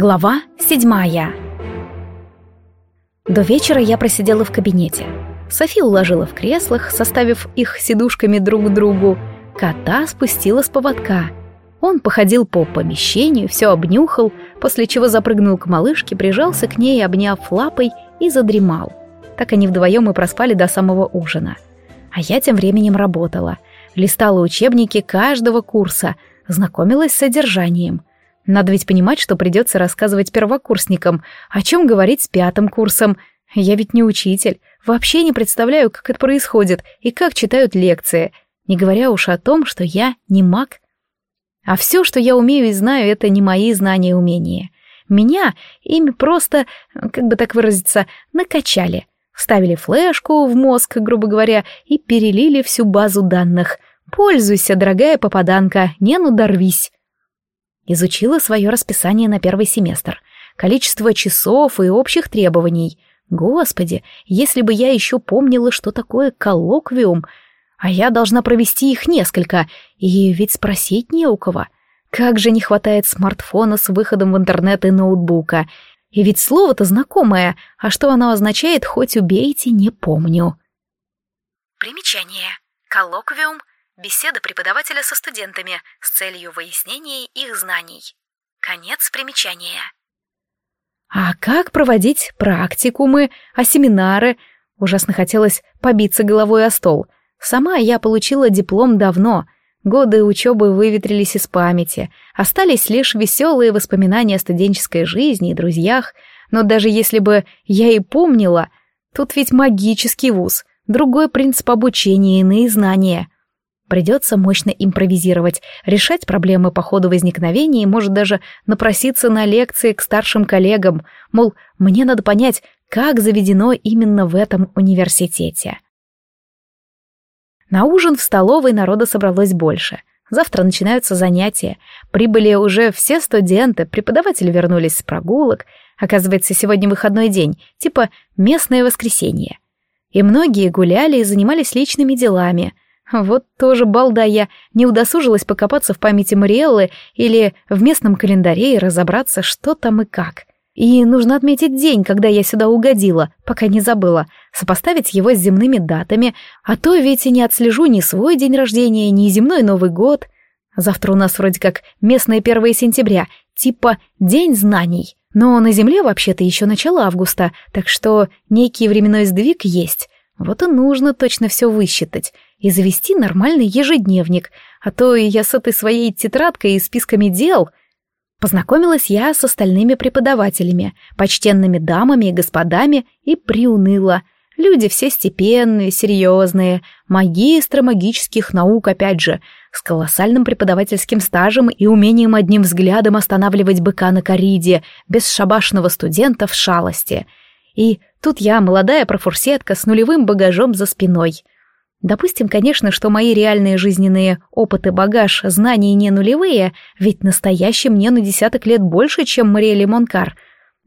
Глава седьмая До вечера я просидела в кабинете. Софи уложила в креслах, составив их сидушками друг к другу. Кота спустила с поводка. Он походил по помещению, все обнюхал, после чего запрыгнул к малышке, прижался к ней, обняв лапой и задремал. Так они вдвоем и проспали до самого ужина. А я тем временем работала. Листала учебники каждого курса, знакомилась с содержанием — надо ведь понимать, что придется рассказывать первокурсникам, о чем говорить с пятым курсом. Я ведь не учитель, вообще не представляю, как это происходит и как читают лекции, не говоря уж о том, что я не маг. А все, что я умею и знаю, это не мои знания и умения. Меня ими просто, как бы так выразиться, накачали. Вставили флешку в мозг, грубо говоря, и перелили всю базу данных. Пользуйся, дорогая попаданка, не надорвись. Изучила свое расписание на первый семестр. Количество часов и общих требований. Господи, если бы я еще помнила, что такое коллоквиум, а я должна провести их несколько, и ведь спросить не у кого. Как же не хватает смартфона с выходом в интернет и ноутбука. И ведь слово-то знакомое, а что оно означает, хоть убейте, не помню. Примечание. Коллоквиум Беседа преподавателя со студентами с целью выяснения их знаний. Конец примечания. А как проводить практикумы, а семинары? Ужасно хотелось побиться головой о стол. Сама я получила диплом давно. Годы учебы выветрились из памяти. Остались лишь веселые воспоминания о студенческой жизни и друзьях. Но даже если бы я и помнила, тут ведь магический вуз, другой принцип обучения, иные знания — Придется мощно импровизировать, решать проблемы по ходу возникновения и, может, даже напроситься на лекции к старшим коллегам, мол, мне надо понять, как заведено именно в этом университете. На ужин в столовой народа собралось больше. Завтра начинаются занятия. Прибыли уже все студенты, преподаватели вернулись с прогулок. Оказывается, сегодня выходной день, типа местное воскресенье. И многие гуляли и занимались личными делами — вот тоже балда я не удосужилась покопаться в памяти Мариэллы или в местном календаре и разобраться, что там и как. И нужно отметить день, когда я сюда угодила, пока не забыла, сопоставить его с земными датами, а то ведь и не отслежу ни свой день рождения, ни земной Новый год. Завтра у нас вроде как местное 1 сентября, типа День знаний. Но на Земле вообще-то еще начало августа, так что некий временной сдвиг есть. Вот и нужно точно все высчитать и завести нормальный ежедневник, а то и я с этой своей тетрадкой и списками дел... Познакомилась я с остальными преподавателями, почтенными дамами и господами, и приуныла. Люди все степенные, серьезные, магистры магических наук, опять же, с колоссальным преподавательским стажем и умением одним взглядом останавливать быка на кориде, без шабашного студента в шалости. И тут я, молодая профурсетка с нулевым багажом за спиной — Допустим, конечно, что мои реальные жизненные опыты, багаж, знания не нулевые, ведь настоящий мне на десяток лет больше, чем Мариэле Монкар.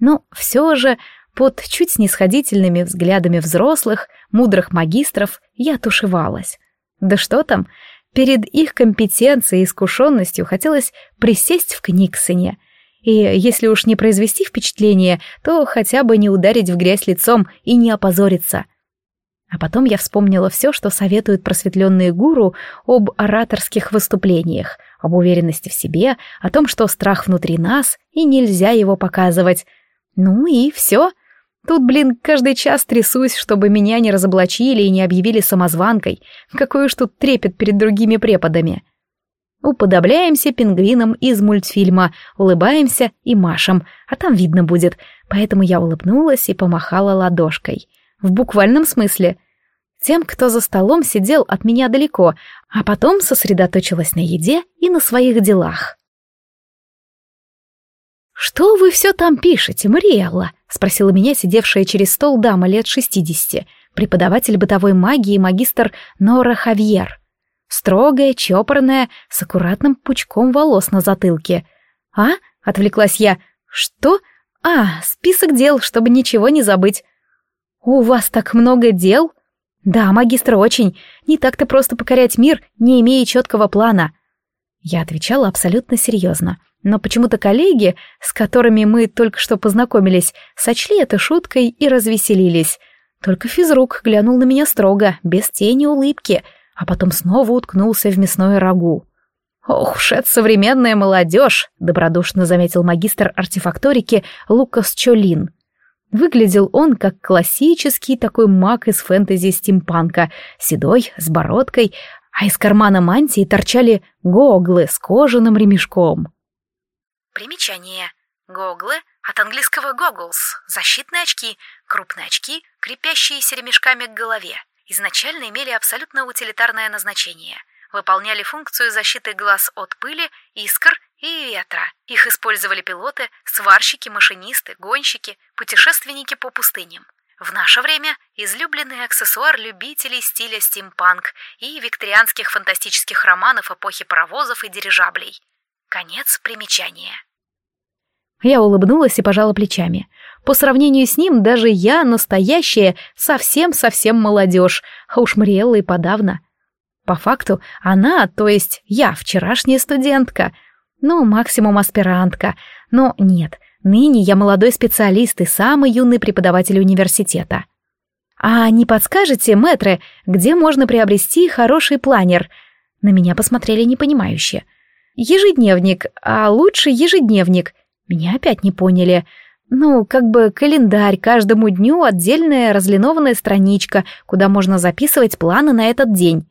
Но все же под чуть снисходительными взглядами взрослых, мудрых магистров я тушевалась. Да что там, перед их компетенцией и искушенностью хотелось присесть в Книксоне. И если уж не произвести впечатление, то хотя бы не ударить в грязь лицом и не опозориться — а потом я вспомнила все, что советуют просветленные гуру об ораторских выступлениях, об уверенности в себе, о том, что страх внутри нас, и нельзя его показывать. Ну и все. Тут, блин, каждый час трясусь, чтобы меня не разоблачили и не объявили самозванкой. Какой уж тут трепет перед другими преподами. Уподобляемся пингвинам из мультфильма, улыбаемся и машем, а там видно будет, поэтому я улыбнулась и помахала ладошкой. В буквальном смысле. Тем, кто за столом сидел от меня далеко, а потом сосредоточилась на еде и на своих делах. «Что вы все там пишете, Мариэлла?» — спросила меня сидевшая через стол дама лет шестидесяти, преподаватель бытовой магии магистр Нора Хавьер. Строгая, чопорная, с аккуратным пучком волос на затылке. «А?» — отвлеклась я. «Что? А, список дел, чтобы ничего не забыть. «У вас так много дел?» «Да, магистр, очень. Не так-то просто покорять мир, не имея четкого плана». Я отвечала абсолютно серьезно. Но почему-то коллеги, с которыми мы только что познакомились, сочли это шуткой и развеселились. Только физрук глянул на меня строго, без тени улыбки, а потом снова уткнулся в мясное рагу. «Ох уж современная молодежь!» — добродушно заметил магистр артефакторики Лукас Чолин. Выглядел он как классический такой маг из фэнтези-стимпанка, седой, с бородкой, а из кармана мантии торчали гоглы с кожаным ремешком. Примечание. Гоглы от английского goggles – защитные очки, крупные очки, крепящиеся ремешками к голове. Изначально имели абсолютно утилитарное назначение – выполняли функцию защиты глаз от пыли, искр и ветра. Их использовали пилоты, сварщики, машинисты, гонщики, путешественники по пустыням. В наше время излюбленный аксессуар любителей стиля стимпанк и викторианских фантастических романов эпохи паровозов и дирижаблей. Конец примечания. Я улыбнулась и пожала плечами. По сравнению с ним даже я, настоящая, совсем-совсем молодежь, а уж мрела и подавно. По факту она, то есть я, вчерашняя студентка, ну, максимум аспирантка, но нет, ныне я молодой специалист и самый юный преподаватель университета. А не подскажете, мэтры, где можно приобрести хороший планер? На меня посмотрели непонимающе. Ежедневник, а лучше ежедневник. Меня опять не поняли. Ну, как бы календарь, каждому дню отдельная разлинованная страничка, куда можно записывать планы на этот день.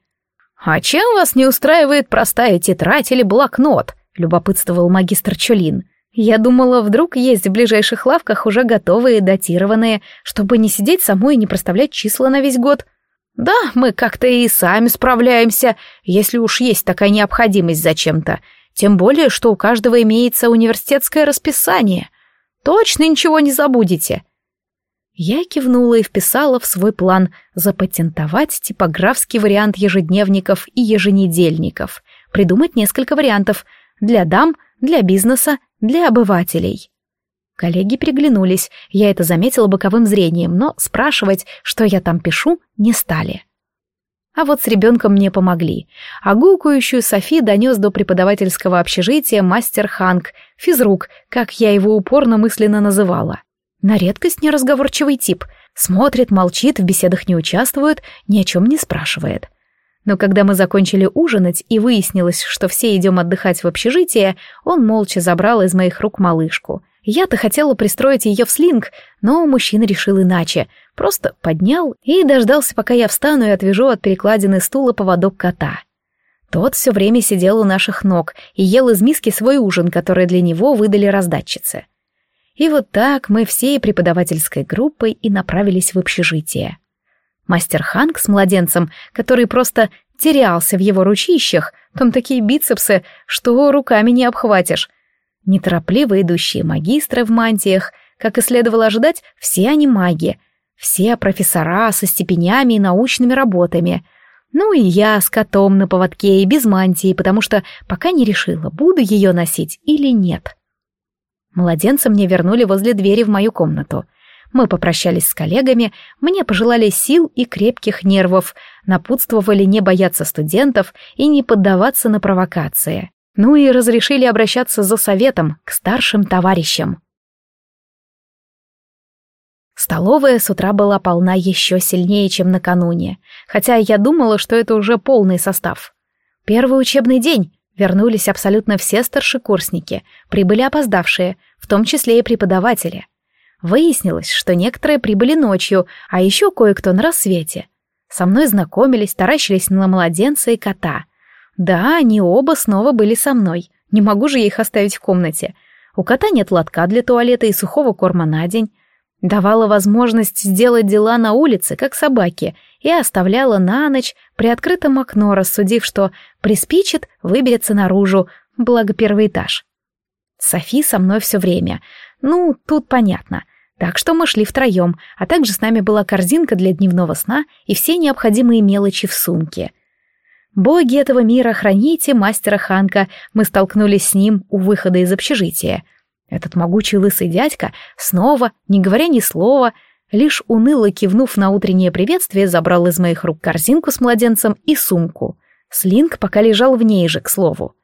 «А чем вас не устраивает простая тетрадь или блокнот?» — любопытствовал магистр Чулин. «Я думала, вдруг есть в ближайших лавках уже готовые, датированные, чтобы не сидеть самой и не проставлять числа на весь год». «Да, мы как-то и сами справляемся, если уж есть такая необходимость зачем-то. Тем более, что у каждого имеется университетское расписание. Точно ничего не забудете. Я кивнула и вписала в свой план запатентовать типографский вариант ежедневников и еженедельников, придумать несколько вариантов для дам, для бизнеса, для обывателей. Коллеги приглянулись, я это заметила боковым зрением, но спрашивать, что я там пишу, не стали. А вот с ребенком мне помогли. А гукающую Софи донес до преподавательского общежития мастер Ханк, физрук, как я его упорно мысленно называла. На редкость неразговорчивый тип. Смотрит, молчит, в беседах не участвует, ни о чем не спрашивает. Но когда мы закончили ужинать и выяснилось, что все идем отдыхать в общежитие, он молча забрал из моих рук малышку. Я-то хотела пристроить ее в слинг, но мужчина решил иначе. Просто поднял и дождался, пока я встану и отвяжу от перекладины стула поводок кота. Тот все время сидел у наших ног и ел из миски свой ужин, который для него выдали раздатчицы. И вот так мы всей преподавательской группой и направились в общежитие. Мастер Ханк с младенцем, который просто терялся в его ручищах, там такие бицепсы, что руками не обхватишь. Неторопливо идущие магистры в мантиях, как и следовало ожидать, все они маги, все профессора со степенями и научными работами. Ну и я с котом на поводке и без мантии, потому что пока не решила, буду ее носить или нет. Младенца мне вернули возле двери в мою комнату. Мы попрощались с коллегами, мне пожелали сил и крепких нервов, напутствовали не бояться студентов и не поддаваться на провокации. Ну и разрешили обращаться за советом к старшим товарищам. Столовая с утра была полна еще сильнее, чем накануне, хотя я думала, что это уже полный состав. Первый учебный день, Вернулись абсолютно все старшекурсники, прибыли опоздавшие, в том числе и преподаватели. Выяснилось, что некоторые прибыли ночью, а еще кое-кто на рассвете. Со мной знакомились, таращились на младенца и кота. Да, они оба снова были со мной. Не могу же я их оставить в комнате. У кота нет лотка для туалета и сухого корма на день. Давала возможность сделать дела на улице, как собаки, и оставляла на ночь при открытом окно, рассудив, что приспичит, выберется наружу, благо первый этаж. Софи со мной все время. Ну, тут понятно. Так что мы шли втроем, а также с нами была корзинка для дневного сна и все необходимые мелочи в сумке. Боги этого мира, храните мастера Ханка, мы столкнулись с ним у выхода из общежития. Этот могучий лысый дядька снова, не говоря ни слова, лишь уныло кивнув на утреннее приветствие, забрал из моих рук корзинку с младенцем и сумку. Слинг пока лежал в ней же, к слову.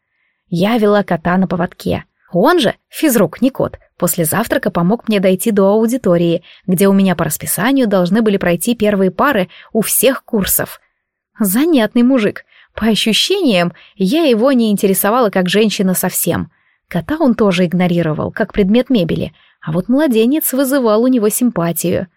Я вела кота на поводке. Он же, физрук Никот, после завтрака помог мне дойти до аудитории, где у меня по расписанию должны были пройти первые пары у всех курсов. Занятный мужик. По ощущениям, я его не интересовала как женщина совсем. Кота он тоже игнорировал, как предмет мебели, а вот младенец вызывал у него симпатию.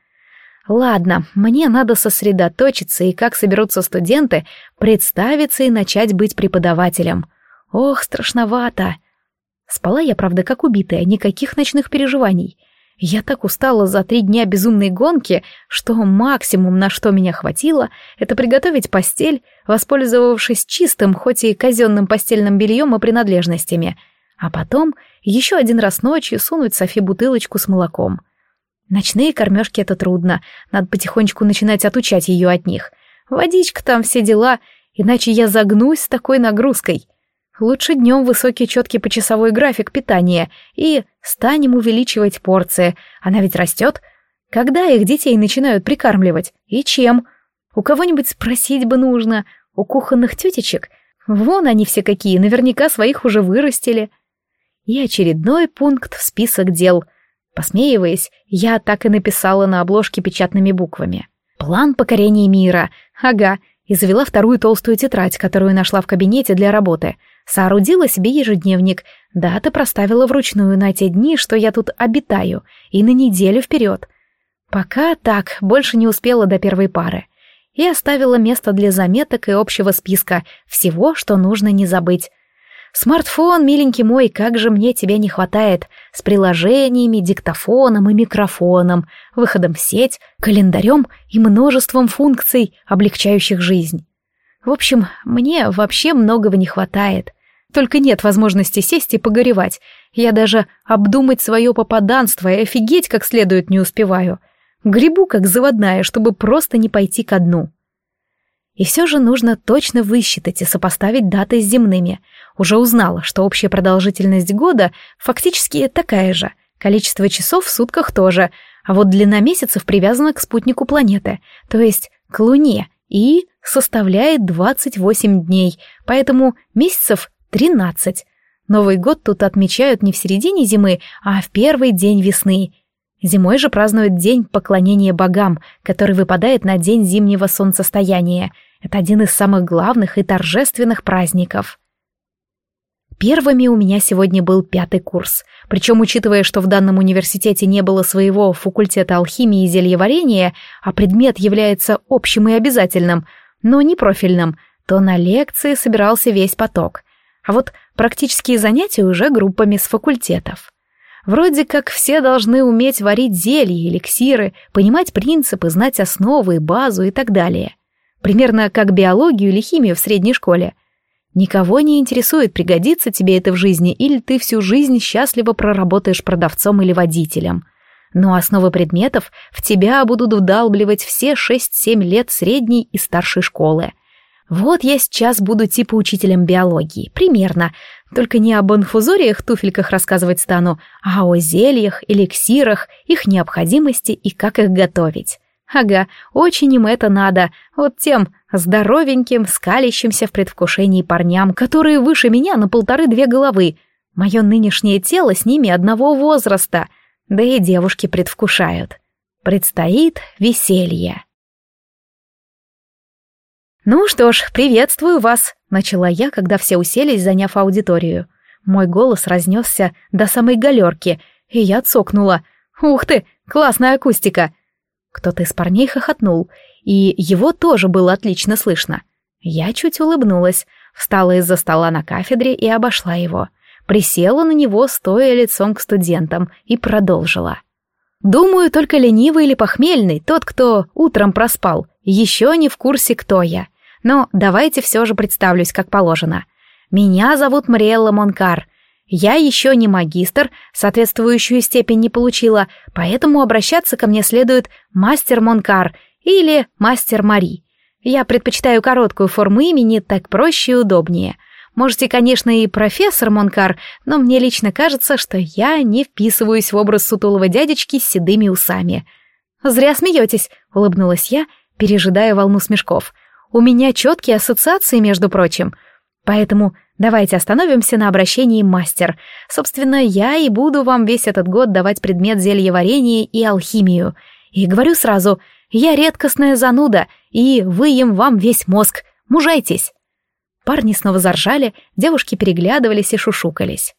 Ладно, мне надо сосредоточиться и, как соберутся студенты, представиться и начать быть преподавателем. Ох, страшновато. Спала я, правда, как убитая, никаких ночных переживаний. Я так устала за три дня безумной гонки, что максимум, на что меня хватило, это приготовить постель, воспользовавшись чистым, хоть и казенным постельным бельем и принадлежностями, а потом еще один раз ночью сунуть Софи бутылочку с молоком. Ночные кормежки — это трудно, надо потихонечку начинать отучать ее от них. Водичка там, все дела, иначе я загнусь с такой нагрузкой — Лучше днем высокий четкий почасовой график питания и станем увеличивать порции. Она ведь растет. Когда их детей начинают прикармливать? И чем? У кого-нибудь спросить бы нужно. У кухонных тетечек? Вон они все какие, наверняка своих уже вырастили. И очередной пункт в список дел. Посмеиваясь, я так и написала на обложке печатными буквами. План покорения мира. Ага. И завела вторую толстую тетрадь, которую нашла в кабинете для работы — Соорудила себе ежедневник, даты проставила вручную на те дни, что я тут обитаю, и на неделю вперед. Пока так, больше не успела до первой пары. И оставила место для заметок и общего списка всего, что нужно не забыть. Смартфон, миленький мой, как же мне тебя не хватает, с приложениями, диктофоном и микрофоном, выходом в сеть, календарем и множеством функций, облегчающих жизнь. В общем, мне вообще многого не хватает. Только нет возможности сесть и погоревать. Я даже обдумать свое попаданство и офигеть как следует не успеваю. Грибу как заводная, чтобы просто не пойти ко дну. И все же нужно точно высчитать и сопоставить даты с земными. Уже узнала, что общая продолжительность года фактически такая же. Количество часов в сутках тоже, а вот длина месяцев привязана к спутнику планеты, то есть к Луне, и составляет 28 дней, поэтому месяцев 13. Новый год тут отмечают не в середине зимы, а в первый день весны. Зимой же празднуют День поклонения богам, который выпадает на день зимнего солнцестояния. Это один из самых главных и торжественных праздников. Первыми у меня сегодня был пятый курс. Причем, учитывая, что в данном университете не было своего факультета алхимии и зельеварения, а предмет является общим и обязательным, но не профильным, то на лекции собирался весь поток. А вот практические занятия уже группами с факультетов. Вроде как все должны уметь варить зелья, эликсиры, понимать принципы, знать основы, базу и так далее. Примерно как биологию или химию в средней школе. Никого не интересует, пригодится тебе это в жизни, или ты всю жизнь счастливо проработаешь продавцом или водителем. Но основы предметов в тебя будут вдалбливать все 6-7 лет средней и старшей школы. Вот я сейчас буду типа учителем биологии, примерно. Только не об инфузориях, туфельках рассказывать стану, а о зельях, эликсирах, их необходимости и как их готовить. Ага, очень им это надо, вот тем здоровеньким, скалящимся в предвкушении парням, которые выше меня на полторы-две головы. Мое нынешнее тело с ними одного возраста, да и девушки предвкушают. Предстоит веселье. «Ну что ж, приветствую вас», — начала я, когда все уселись, заняв аудиторию. Мой голос разнесся до самой галерки, и я цокнула. «Ух ты, классная акустика!» Кто-то из парней хохотнул, и его тоже было отлично слышно. Я чуть улыбнулась, встала из-за стола на кафедре и обошла его. Присела на него, стоя лицом к студентам, и продолжила. «Думаю, только ленивый или похмельный, тот, кто утром проспал, еще не в курсе, кто я. Но давайте все же представлюсь, как положено. Меня зовут Мариэлла Монкар, я еще не магистр, соответствующую степень не получила, поэтому обращаться ко мне следует мастер Монкар или мастер Мари. Я предпочитаю короткую форму имени, так проще и удобнее. Можете, конечно, и профессор Монкар, но мне лично кажется, что я не вписываюсь в образ сутулого дядечки с седыми усами. «Зря смеетесь», — улыбнулась я, пережидая волну смешков. «У меня четкие ассоциации, между прочим. Поэтому давайте остановимся на обращении мастер. Собственно, я и буду вам весь этот год давать предмет зельеварения и алхимию. И говорю сразу, я редкостная зануда, и выем вам весь мозг. Мужайтесь. Парни снова заржали, девушки переглядывались и шушукались.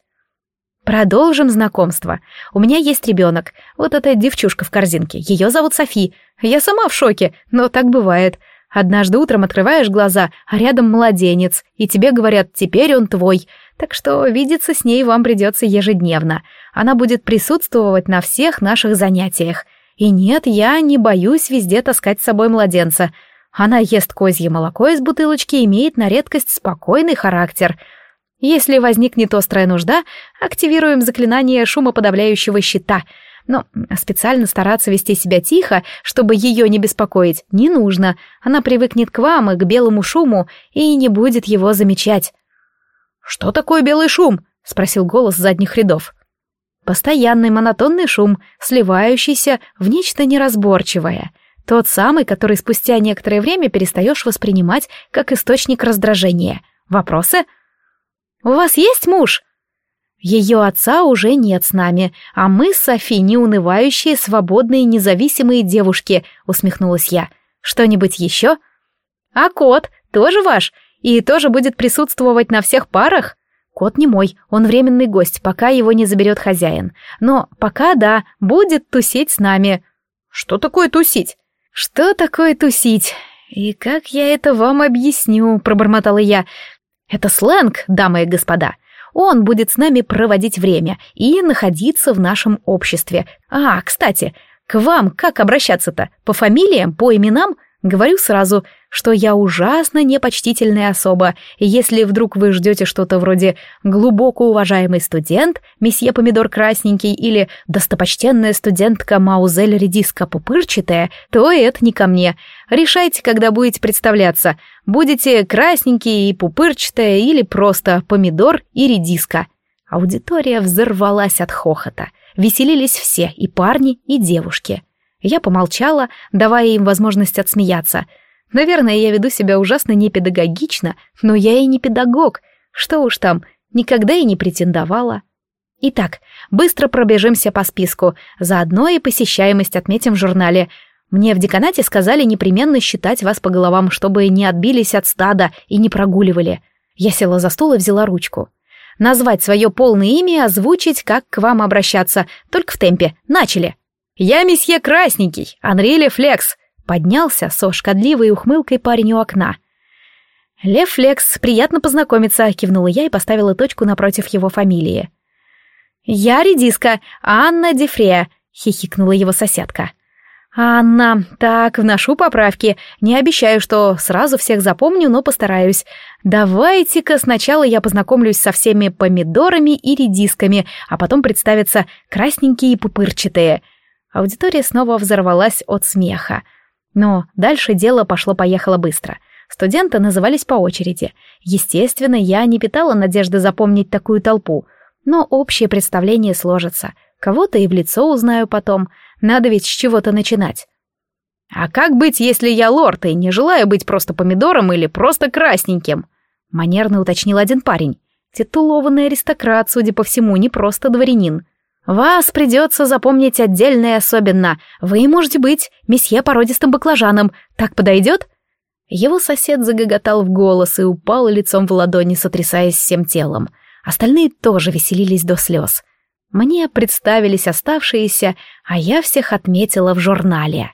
Продолжим знакомство. У меня есть ребенок. Вот эта девчушка в корзинке. Ее зовут Софи. Я сама в шоке, но так бывает. Однажды утром открываешь глаза, а рядом младенец, и тебе говорят «теперь он твой». Так что видеться с ней вам придется ежедневно. Она будет присутствовать на всех наших занятиях. И нет, я не боюсь везде таскать с собой младенца. Она ест козье молоко из бутылочки и имеет на редкость спокойный характер. Если возникнет острая нужда, активируем заклинание шумоподавляющего щита — но специально стараться вести себя тихо, чтобы ее не беспокоить, не нужно. Она привыкнет к вам и к белому шуму и не будет его замечать. «Что такое белый шум?» — спросил голос задних рядов. Постоянный монотонный шум, сливающийся в нечто неразборчивое. Тот самый, который спустя некоторое время перестаешь воспринимать как источник раздражения. Вопросы? «У вас есть муж?» Ее отца уже нет с нами, а мы с Софи неунывающие, свободные, независимые девушки, усмехнулась я. Что-нибудь еще? А кот тоже ваш? И тоже будет присутствовать на всех парах? Кот не мой, он временный гость, пока его не заберет хозяин. Но пока да, будет тусить с нами. Что такое тусить? Что такое тусить? И как я это вам объясню, пробормотала я. Это сленг, дамы и господа. Он будет с нами проводить время и находиться в нашем обществе. А, кстати, к вам как обращаться-то? По фамилиям, по именам? Говорю сразу, что я ужасно непочтительная особа, и если вдруг вы ждете что-то вроде «глубоко уважаемый студент», «месье помидор красненький» или «достопочтенная студентка Маузель редиска пупырчатая», то это не ко мне. Решайте, когда будете представляться. Будете красненький и пупырчатая или просто помидор и редиска. Аудитория взорвалась от хохота. Веселились все, и парни, и девушки. Я помолчала, давая им возможность отсмеяться. Наверное, я веду себя ужасно непедагогично, но я и не педагог. Что уж там, никогда и не претендовала. Итак, быстро пробежимся по списку, заодно и посещаемость отметим в журнале. Мне в деканате сказали непременно считать вас по головам, чтобы не отбились от стада и не прогуливали. Я села за стол и взяла ручку. Назвать свое полное имя и озвучить, как к вам обращаться, только в темпе. Начали. «Я месье Красненький, Анри Лефлекс», — поднялся со шкодливой ухмылкой парень у окна. «Лефлекс, приятно познакомиться», — кивнула я и поставила точку напротив его фамилии. «Я редиска, Анна Дефрея», — хихикнула его соседка. «Анна, так, вношу поправки. Не обещаю, что сразу всех запомню, но постараюсь. Давайте-ка сначала я познакомлюсь со всеми помидорами и редисками, а потом представятся красненькие и пупырчатые. Аудитория снова взорвалась от смеха. Но дальше дело пошло-поехало быстро. Студенты назывались по очереди. Естественно, я не питала надежды запомнить такую толпу. Но общее представление сложится. Кого-то и в лицо узнаю потом. Надо ведь с чего-то начинать. «А как быть, если я лорд и не желаю быть просто помидором или просто красненьким?» Манерно уточнил один парень. Титулованный аристократ, судя по всему, не просто дворянин. Вас придется запомнить отдельно и особенно. Вы можете быть месье породистым баклажаном. Так подойдет?» Его сосед загоготал в голос и упал лицом в ладони, сотрясаясь всем телом. Остальные тоже веселились до слез. Мне представились оставшиеся, а я всех отметила в журнале.